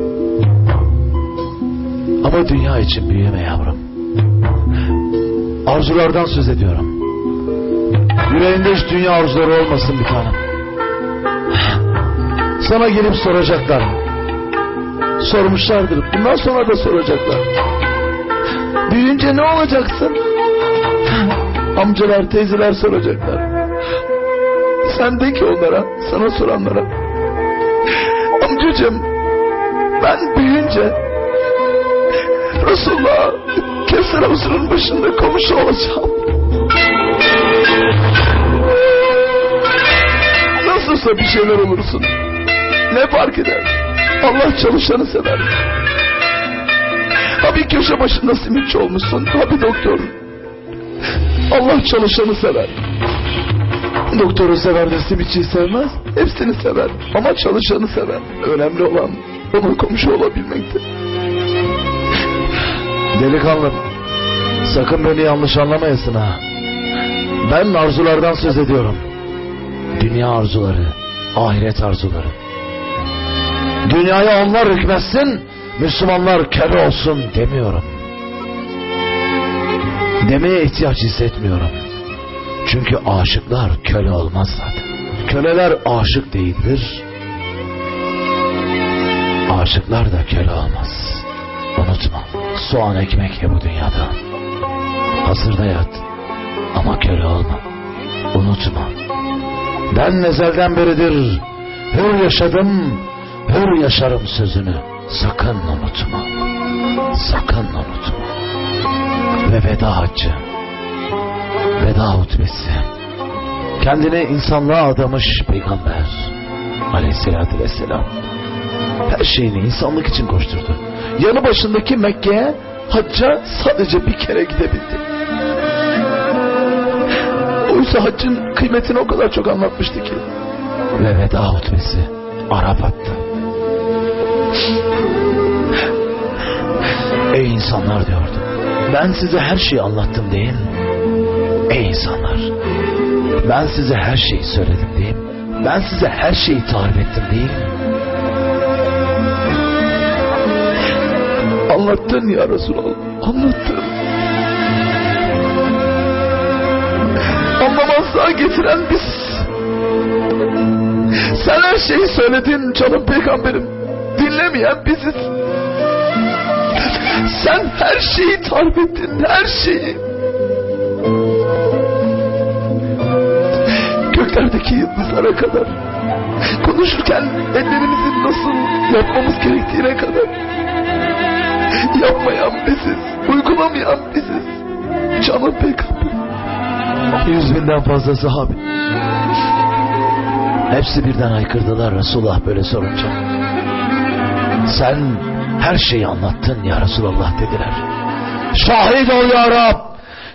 Ama dünya için büyüme yavrum. Arzulardan söz ediyorum. Yüreğinde hiç dünya arzuları olmasın bir tanem. Sana gelip soracaklar. Sormuşlardır. Bundan sonra da soracaklar. Büyüyünce ne olacaksın? Amcalar, teyzeler soracaklar. Sen de ki onlara, sana soranlara. Amcacığım, ben büyüyünce Resulullah Kevser havuzunun başında komşu olacağım. Nasılsa bir şeyler olursun. Ne fark eder? Allah çalışanı sever. Ha bir köşe başında simitçi olmuşsun, ha bir doktor. Allah çalışanı sever. Doktoru sever de simitçiyi sevmez. Hepsini sever. Ama çalışanı sever. Önemli olan ona komşu olabilmektir. Delikanlım, sakın beni yanlış anlamayasın ha. Ben arzulardan söz ediyorum. Dünya arzuları, ahiret arzuları. Dünyaya onlar hükmetsin, Müslümanlar köle olsun demiyorum. Demeye ihtiyaç hissetmiyorum. Çünkü aşıklar köle olmaz zaten. Köleler aşık değildir. Aşıklar da köle olmaz. Unutma. Soğan ekmek ye bu dünyada. Hazırda yat. Ama köle olma. Unutma. Ben nezelden beridir hür yaşadım, hür yaşarım sözünü. Sakın unutma. Sakın unutma. Ve veda haccı. Veda hutbesi. Kendini insanlığa adamış peygamber. Aleyhissalatü vesselam. Her şeyini insanlık için koşturdu. Yanı başındaki Mekke'ye hacca sadece bir kere gidebildi. Oysa haccın kıymetini o kadar çok anlatmıştı ki. Ve veda hutbesi Arafat'ta. Ey insanlar diyordu. Ben size her şeyi anlattım değil mi? Ey insanlar. Ben size her şeyi söyledim değil mi? Ben size her şeyi tarif ettim değil mi? Anlattın ya Resulallah. Anlattın. Anlamazlığa getiren biz. Sen her şeyi söyledin canım peygamberim. Dinlemeyen biziz. Sen her şeyi tarif ettin. Her şeyi. Göklerdeki yıldızlara kadar. Konuşurken ellerimizin nasıl yapmamız gerektiğine kadar. Yapmayan biziz. Uygulamayan biziz. Canım peygamber. Yüz binden fazla sahabe. Hepsi birden haykırdılar Resulullah böyle sorunca. Sen her şeyi anlattın ya Resulullah dediler. Şahit ol ya Rab.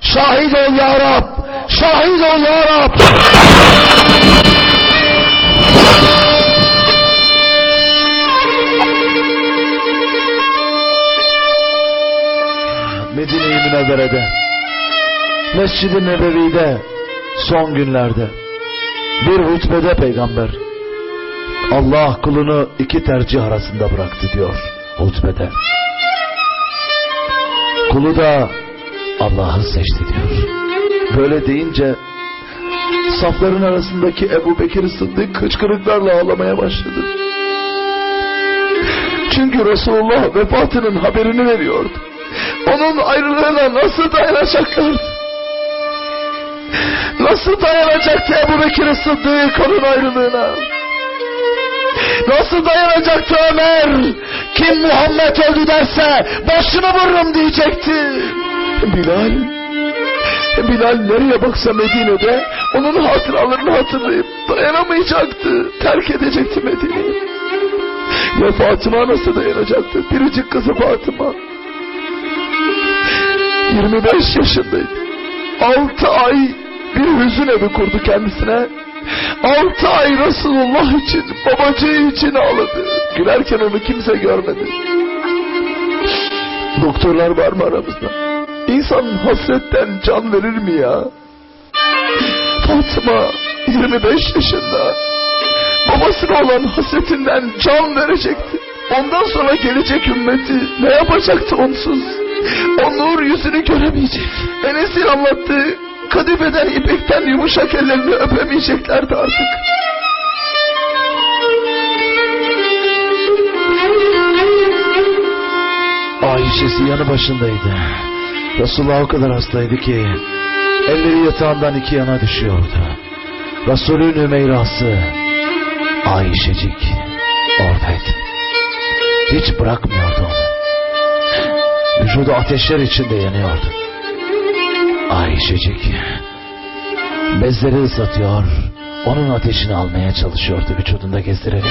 Şahit ol ya Rab. Şahit ol ya Rab. Medine-i Münevvere'de Mescid-i Nebevi'de son günlerde bir hutbede peygamber Allah kulunu iki tercih arasında bıraktı diyor hutbede. Kulu da Allah'ı seçti diyor. Böyle deyince safların arasındaki Ebu Bekir Sıddık hıçkırıklarla ağlamaya başladı. Çünkü Resulullah vefatının haberini veriyordu. Onun ayrılığına nasıl dayanacaklardı? Nasıl dayanacaktı Ebu Bekir Sıddık onun ayrılığına? Nasıl dayanacaktı Ömer? Kim Muhammed öldü derse başını vururum diyecekti. Bilal, Bilal nereye baksa Medine'de onun hatıralarını hatırlayıp dayanamayacaktı. Terk edecekti Medine'yi. Ya Fatıma nasıl dayanacaktı? Biricik kızı Fatıma. 25 yaşındaydı. 6 ay bir hüzün evi kurdu kendisine. 6 ay Resulullah için, babacığı için ağladı. Gülerken onu kimse görmedi. Doktorlar var mı aramızda? İnsan hasretten can verir mi ya? Fatıma 25 yaşında. Babasına olan hasretinden can verecekti. Ondan sonra gelecek ümmeti ne yapacaktı onsuz? O nur yüzünü göremeyecek. Enes'in anlattığı kadifeden ipekten yumuşak ellerini öpemeyeceklerdi artık. Ayşe'si yanı başındaydı. Resulullah o kadar hastaydı ki elleri yatağından iki yana düşüyordu. Resulün Ümeyrası Ayşecik oradaydı. Hiç bırakmıyordu onu. Vücudu ateşler içinde yanıyordu. Ayşecik bezleri ıslatıyor, onun ateşini almaya çalışıyordu vücudunda gezdirerek.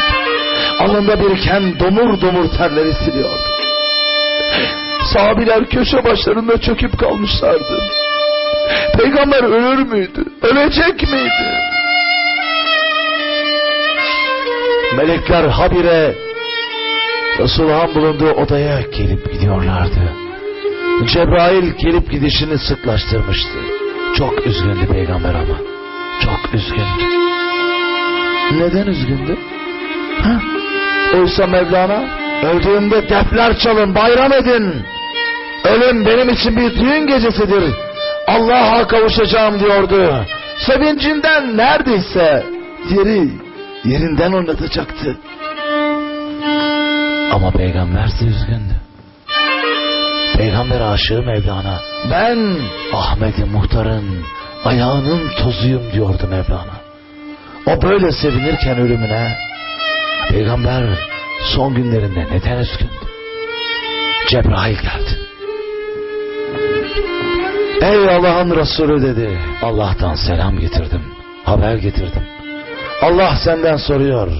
Alnında biriken domur domur terleri siliyordu. Sahabiler köşe başlarında çöküp kalmışlardı. Peygamber ölür müydü? Ölecek miydi? Melekler habire Resulullah'ın bulunduğu odaya gelip gidiyorlardı. Cebrail gelip gidişini sıklaştırmıştı. Çok üzgündü peygamber ama. Çok üzgündü. Neden üzgündü? Ha? Oysa Mevlana Öldüğümde defler çalın, bayram edin. Ölüm benim için bir düğün gecesidir. Allah'a kavuşacağım diyordu. sevincinden neredeyse yeri yerinden oynatacaktı. Ama peygamberse üzgündü. Peygamber aşığı Mevlana. Ben Ahmet-i Muhtar'ın ayağının tozuyum diyordu Mevlana. O böyle sevinirken ölümüne peygamber son günlerinde neden üzgündü? Cebrail geldi. Ey Allah'ın Resulü dedi. Allah'tan selam getirdim. Haber getirdim. Allah senden soruyor.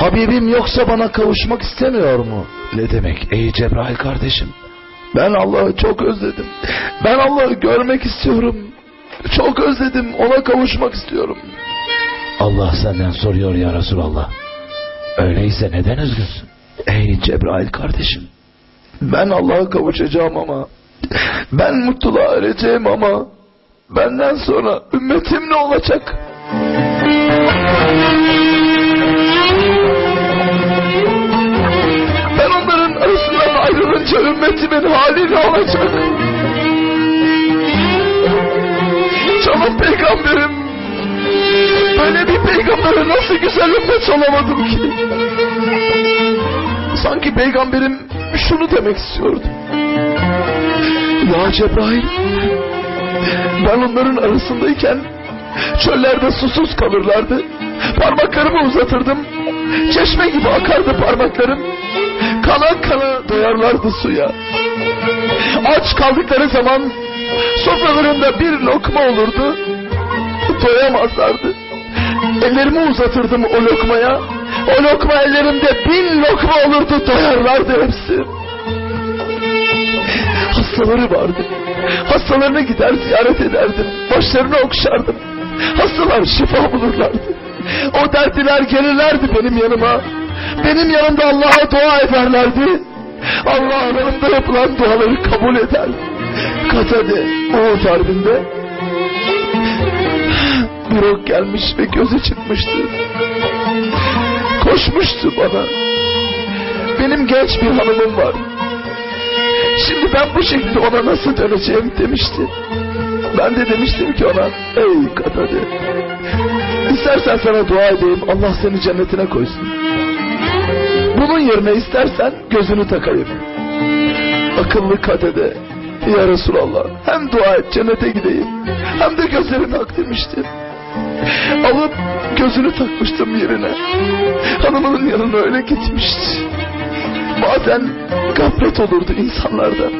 Habibim yoksa bana kavuşmak istemiyor mu? Ne demek ey Cebrail kardeşim? Ben Allah'ı çok özledim. Ben Allah'ı görmek istiyorum. Çok özledim. Ona kavuşmak istiyorum. Allah senden soruyor ya Resulallah. Öyleyse neden üzgünsün? Ey Cebrail kardeşim. Ben Allah'a kavuşacağım ama ben mutluluğa ereceğim ama benden sonra ümmetim ne olacak? Ayrılınca ümmetimin hali ne olacak? Canım peygamberim böyle bir peygambere nasıl güzel ümmet olamadım ki? Sanki peygamberim şunu demek istiyordu. Ya Cebrail ben onların arasındayken çöllerde susuz kalırlardı. Parmaklarımı uzatırdım. Çeşme gibi akardı parmaklarım. Kana kana doyarlardı suya. Aç kaldıkları zaman sofralarında bir lokma olurdu. Doyamazlardı. Ellerimi uzatırdım o lokmaya. O lokma ellerimde bin lokma olurdu doyarlardı hepsi. Hastaları vardı. Hastalarına gider ziyaret ederdim. Başlarını okşardım. Hastalar şifa bulurlardı. O dertliler gelirlerdi benim yanıma. Benim yanımda Allah'a dua ederlerdi. Allah yanımda yapılan duaları kabul eder. Katade Oğuz Harbi'nde bir ok gelmiş ve gözü çıkmıştı. Koşmuştu bana. Benim genç bir hanımım var. Şimdi ben bu şekilde ona nasıl döneceğim demişti. Ben de demiştim ki ona ey Katade istersen sana dua edeyim Allah seni cennetine koysun. Bunun yerine istersen gözünü takayım. Akıllı Katade ya Resulallah hem dua et cennete gideyim hem de gözlerini ak demişti. Alıp gözünü takmıştım yerine. Hanımının yanına öyle gitmişti. Bazen gaflet olurdu insanlarda.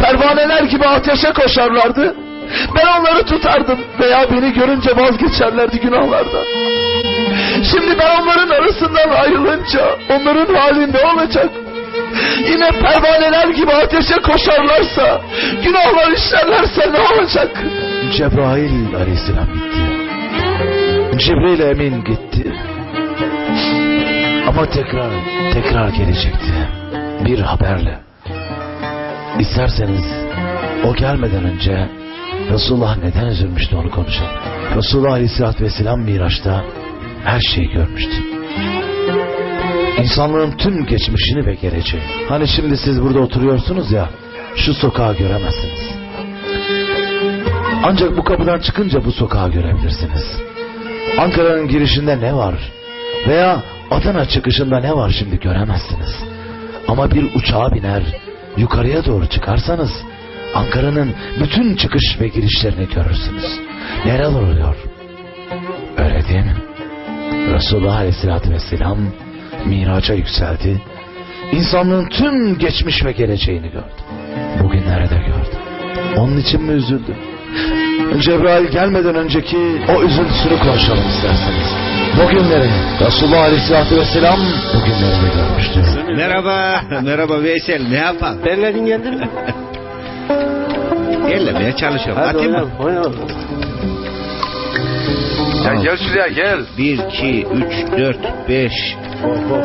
Pervaneler gibi ateşe koşarlardı. Ben onları tutardım veya beni görünce vazgeçerlerdi günahlardan. Şimdi ben onların arasından ayrılınca onların hali ne olacak? Yine pervaneler gibi ateşe koşarlarsa, günahlar işlerlerse ne olacak? Cebrail aleyhisselam gitti. Cibril emin gitti. Ama tekrar, tekrar gelecekti. Bir haberle. İsterseniz o gelmeden önce Resulullah neden üzülmüştü onu konuşalım. Resulullah aleyhissalatü vesselam Miraç'ta her şeyi görmüştü. İnsanlığın tüm geçmişini ve geleceği. Hani şimdi siz burada oturuyorsunuz ya, şu sokağı göremezsiniz. Ancak bu kapıdan çıkınca bu sokağı görebilirsiniz. Ankara'nın girişinde ne var? Veya Adana çıkışında ne var şimdi göremezsiniz. Ama bir uçağa biner, yukarıya doğru çıkarsanız Ankara'nın bütün çıkış ve girişlerini görürsünüz. Neler oluyor? Öyle değil mi? Resulullah Aleyhisselatü Vesselam Miraç'a yükseldi. İnsanlığın tüm geçmiş ve geleceğini gördüm. Bugünleri de gördüm. Onun için mi üzüldüm? Cebrail gelmeden önceki o üzüntüsünü konuşalım isterseniz. Bugünleri Resulullah Aleyhisselatü Vesselam bugünlerini görmüştür. Merhaba, merhaba Veysel. Ne yapalım? Terledin geldin mi? Ellemeye çalışıyorum. Hadi Atayım mı? oynama. Ya gel şuraya gel. 1, 2, 3, 4, 5,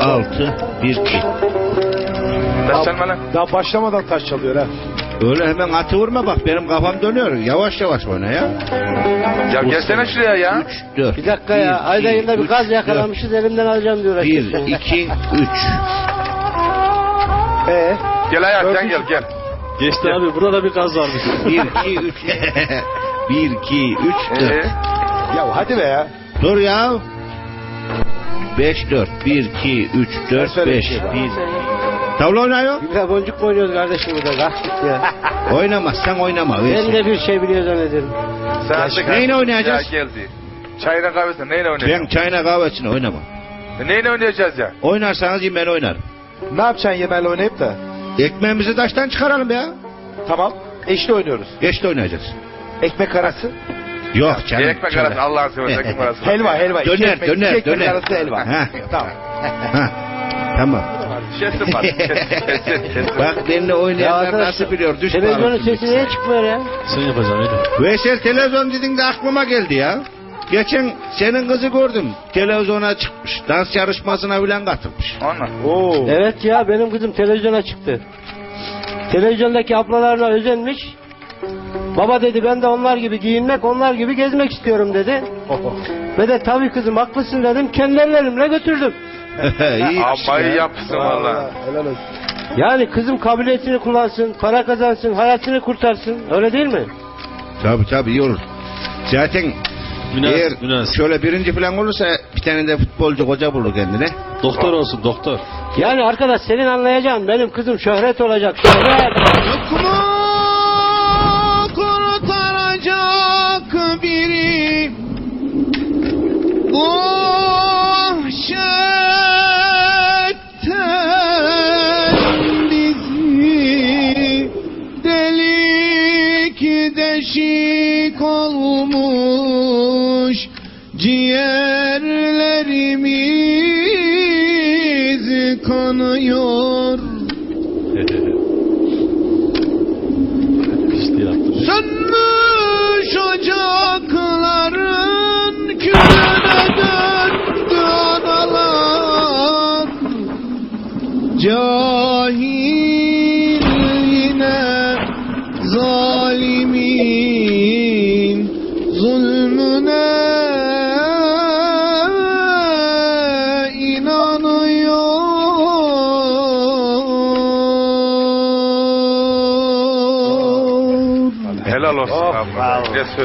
6, 1, 2. Lan sen bana. Daha başlamadan taş çalıyor ha. Öyle hemen atı vurma bak benim kafam dönüyor. Yavaş yavaş oyna ya. Ya gelsene şuraya ya. 3, 4. Bir dakika ya. Ayda yılda bir gaz yakalamışız elimden alacağım diyor. 1, 2, 3. Ee, Gel hayat sen gel gel. geçti abi burada da bir gaz varmış. 1, 2, 3. 1, 2, 3, 4. Ee, ya hadi be ya. Dur ya. 5, 4. 1, 2, 3, 4, söyle 5. bir şey. 1. Tavla oynuyor. Güzel boncuk mu oynuyoruz kardeşim burada? Kalk git ya. Oynamazsan oynama. ben de bir şey biliyor zannederim. sen artık neyle oynayacağız? Ya geldi. Çayına kahvesine neyle Ben oynayacağız? çayına kahvesine oynamam. Neyle oynayacağız ya? Oynarsanız iyi ben oynarım. Ne yapacaksın Yemel'le oynayıp da? Ekmeğimizi taştan çıkaralım ya. Tamam. Eşli oynuyoruz. Geç de oynayacağız. Ekmek arası. Yok Bir canım. ekmek şöyle. arası Allah'ın seversen ekmek arası. Helva helva. İki Döner, ekmek, iki döner, ekmek döner. arası helva. Ha. Tamam. Ha. Tamam. Var. Bak benimle Ya oynayanlar arkadaş, nasıl biliyor. Düş Televizyonun sesi niye çıkmıyor ya? Sen yapacaksın öyle. Veysel televizyon dedin de aklıma geldi ya. Geçen senin kızı gördüm. Televizyona çıkmış. Dans yarışmasına bilen katılmış. Onunla. Oo. Evet ya benim kızım televizyona çıktı. Televizyondaki ablalarına özenmiş. Baba dedi ben de onlar gibi giyinmek, onlar gibi gezmek istiyorum dedi. Ve de tabii kızım haklısın dedim. Kendi ellerimle götürdüm. İyi. Abayı yapsın valla. Helal olsun. Yani kızım kabiliyetini kullansın, para kazansın, hayatını kurtarsın. Öyle değil mi? Tabii tabii iyi olur. Zaten eğer şöyle birinci falan olursa bir tane de futbolcu koca bulur kendine. Doktor olsun doktor. Yani arkadaş senin anlayacağın benim kızım şöhret olacak. Şöhret. Yok mu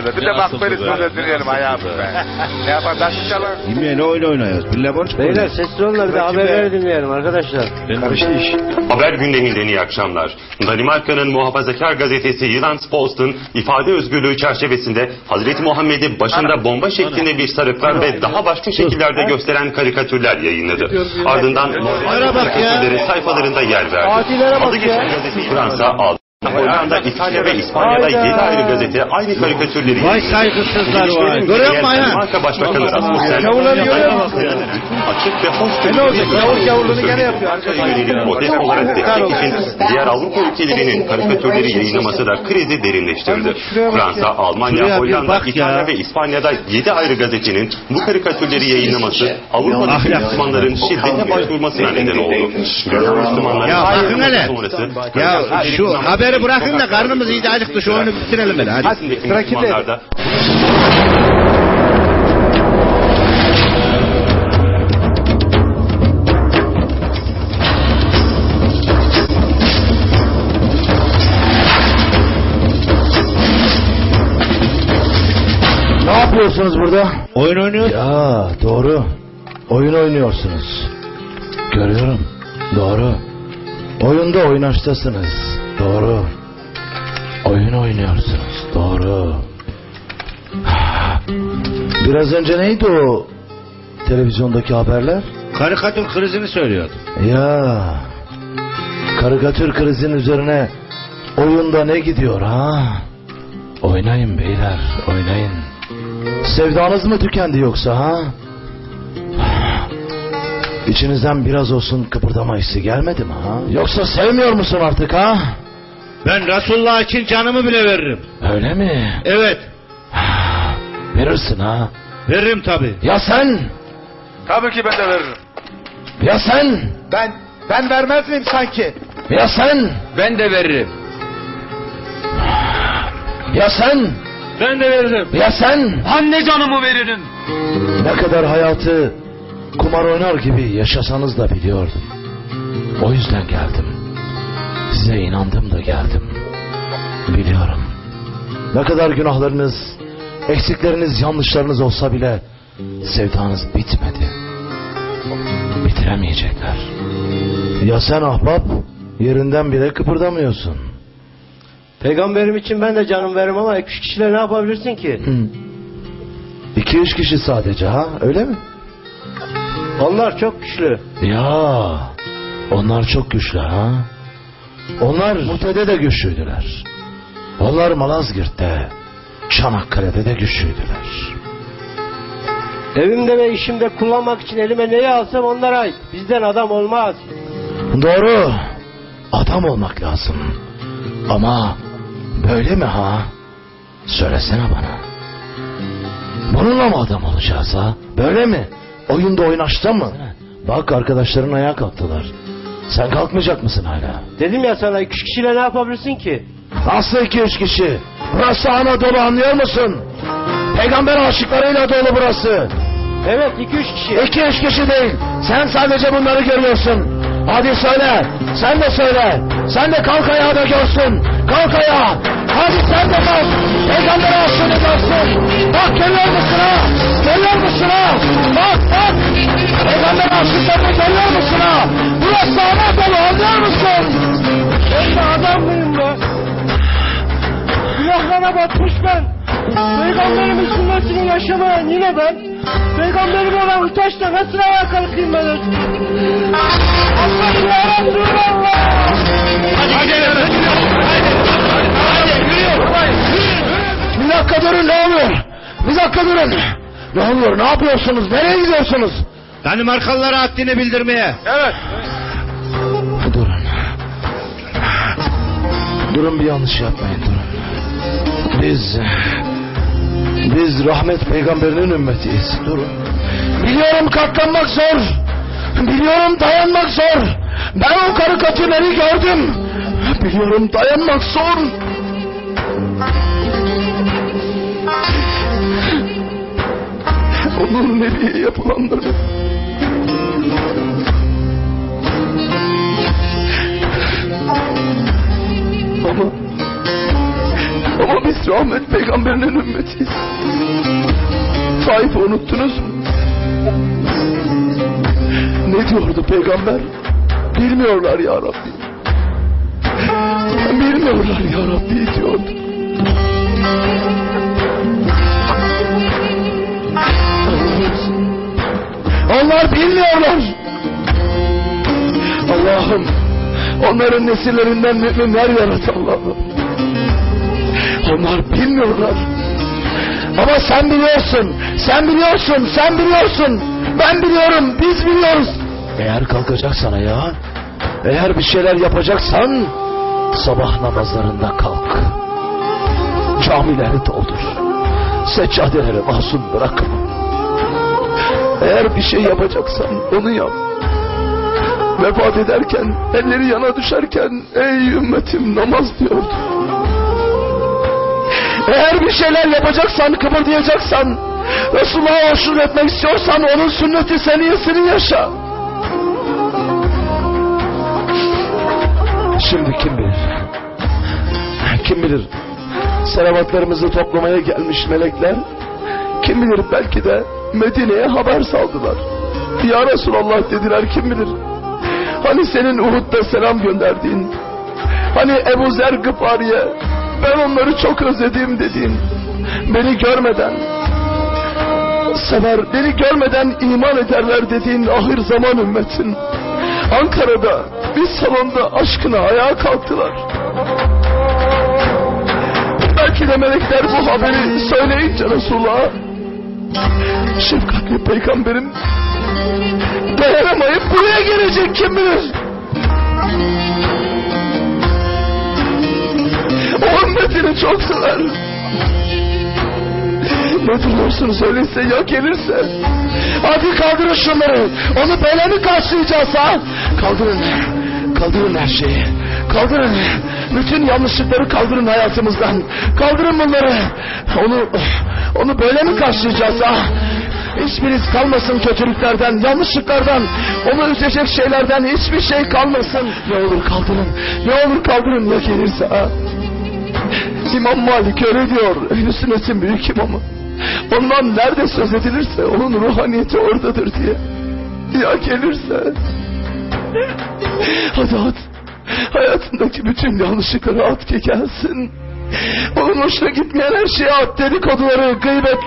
Ne söyle. Bir de bak beni söyle dinleyelim hayatım be. Ne yapar? Taşı çalar. Yemeğine oyun oynuyoruz. Bille borç Beyler sessiz olun da haberleri dinleyelim arkadaşlar. Karıştı iş. Haber gündeminden iyi akşamlar. Danimarka'nın muhafazakar gazetesi Jyllands-Posten ifade özgürlüğü çerçevesinde Hazreti Muhammed'i başında bomba şeklinde bir sarıklar ve daha başka şekillerde gösteren karikatürler yayınladı. Ardından karikatürleri sayfalarında yer verdi. Adı geçen ya. gazetesi Fransa aldı. Hollanda, İtalya ve İspanya'da Hayda. 7 ayrı gazete aynı karikatürleri Vay saygısızlar vay. Görüyor musun ayağım? Danimarka Başbakanı Rasmussen, Gavurları görüyor musun? Açık ve hoş E ne olacak? Gavur gavurluğunu gene yapıyor. yönelik protest olarak destek için diğer Avrupa ülkelerinin karikatürleri yayınlaması da krizi derinleştirdi. Fransa, Almanya, bir Hollanda. İtalya ve İspanya'da 7 ayrı gazetenin bu karikatürleri yayınlaması Avrupa'daki. Müslümanların şiddete başvurmasına neden oldu. Müslümanların Ya bakın hele. Ya şu haberi bırakın da karnımız iyice acıktı şu oyunu bitirelim hele hadi. Hadi sıra kimde? Ne yapıyorsunuz burada? Oyun oynuyoruz. Ya doğru. Oyun oynuyorsunuz. Görüyorum. Doğru. Oyunda oynaştasınız. Doğru. Oyun oynuyorsunuz. Doğru. Biraz önce neydi o televizyondaki haberler? Karikatür krizini söylüyordu. Ya Karikatür krizin üzerine oyunda ne gidiyor ha? Oynayın beyler, oynayın. Sevdanız mı tükendi yoksa ha? İçinizden biraz olsun kıpırdama hissi gelmedi mi ha? Yoksa sevmiyor musun artık ha? Ben Resulullah için canımı bile veririm. Öyle mi? Evet. Verirsin ha. Veririm tabi. Ya sen? Tabii ki ben de veririm. Ya sen? Ben ben vermez miyim sanki? Ya sen? Ben de veririm. Ya sen? Ben de veririm. Ya sen? Anne canımı veririm. Ne kadar hayatı kumar oynar gibi yaşasanız da biliyordum. O yüzden geldim. Size inandım da geldim. Biliyorum. Ne kadar günahlarınız, eksikleriniz, yanlışlarınız olsa bile Sevdanız bitmedi. Bitiremeyecekler. ya sen ahbap yerinden bile kıpırdamıyorsun. Peygamberim için ben de canım veririm ama iki üç kişiyle ne yapabilirsin ki? Hı. İki üç kişi sadece ha öyle mi? Onlar çok güçlü. Ya onlar çok güçlü ha. Onlar Mute'de de güçlüydüler. Onlar Malazgirt'te, Çanakkale'de de güçlüydüler. Evimde ve işimde kullanmak için elime neyi alsam onlara ait. Bizden adam olmaz. Doğru. Adam olmak lazım. Ama böyle mi ha? Söylesene bana. Bununla mı adam olacağız ha? Böyle mi? Oyunda oynaşta mı? Bak arkadaşların ayağa kalktılar. Sen kalkmayacak mısın hala? Dedim ya sana iki kişiyle ne yapabilirsin ki? Nasıl iki üç kişi? Burası Anadolu anlıyor musun? Peygamber aşıklarıyla dolu burası. Evet iki üç kişi. İki üç kişi değil. Sen sadece bunları görüyorsun. Hadi söyle. Sen de söyle. Sen de kalk ayağa da görsün. Kalk ayağa. Hadi sen de kalk. Peygamber aşığını görsün. Bak görüyor musun ha? Görüyor musun ha? Bak bak. Peygamber aşıklarını görüyor musun ha? Burası Anadolu anlıyor musun? Ben de adam mıyım be? Günahlara batmış ben. Peygamberimin sünnetini yaşamayan yine ben. Peygamberim olan taşla nasıl ayağa kalkayım ben? Allah'ım ya Resulallah. Bir dakika durun ne oluyor? Bir dakika durun. Ne oluyor? Ne yapıyorsunuz? Nereye gidiyorsunuz? Danimarkalılara haddini bildirmeye. Evet. Durun. Durun bir yanlış yapmayın durun. Biz biz rahmet peygamberinin ümmetiyiz. Durun. Biliyorum katlanmak zor. Biliyorum dayanmak zor. Ben o karikatürleri gördüm. Biliyorum dayanmak zor. Onun nebiye yapılanları Ama ama biz rahmet peygamberinin ümmetiyiz. Taif'i unuttunuz mu? Ne diyordu peygamber? Bilmiyorlar ya Rabbi. Bilmiyorlar ya Rabbi diyordu. Onlar bilmiyorlar. Allah'ım onların nesillerinden müminler yarat Allah'ım. Onlar bilmiyorlar. Ama sen biliyorsun, sen biliyorsun, sen biliyorsun. Ben biliyorum, biz biliyoruz. Eğer kalkacaksan ya, eğer bir şeyler yapacaksan sabah namazlarında kalk. Camileri doldur. Seccadeleri masum bırakma. Eğer bir şey yapacaksan onu yap. Vefat ederken, elleri yana düşerken ey ümmetim namaz diyordu. Eğer bir şeyler yapacaksan, kıpırdayacaksan, Resulullah'a hoşnut etmek istiyorsan onun sünneti seniyesini yaşa. Şimdi kim bilir? Kim bilir? Selavatlarımızı toplamaya gelmiş melekler, kim bilir belki de Medine'ye haber saldılar. Ya Resulallah dediler kim bilir? Hani senin Uhud'da selam gönderdiğin, hani Ebu Zer Gıfari'ye ben onları çok özledim dediğin, beni görmeden, sever, beni görmeden iman ederler dediğin ahir zaman ümmetin, Ankara'da bir salonda aşkına ayağa kalktılar. Belki de melekler bu haberi söyleyince Resulullah'a şefkatli peygamberim dayanamayıp buraya gelecek kim bilir. O ümmetini çok sever. Ne duruyorsunuz öyleyse ya gelirse? Hadi kaldırın şunları. Onu böyle mi karşılayacağız ha? Kaldırın. Kaldırın her şeyi. Kaldırın. Bütün yanlışlıkları kaldırın hayatımızdan. Kaldırın bunları. Onu onu böyle mi karşılayacağız ha? Hiçbiriz kalmasın kötülüklerden, yanlışlıklardan, onu üzecek şeylerden hiçbir şey kalmasın. Ne olur kaldırın, ne olur kaldırın ya gelirse ha. İmam Malik öyle diyor, ehl sünnetin büyük imamı. Ondan nerede söz edilirse onun ruhaniyeti oradadır diye. Ya gelirse. Hadi at. Hayatındaki bütün yanlışlıkları at ki gelsin. Onun hoşuna gitmeyen her şeyi at. Dedikoduları, gıybetleri,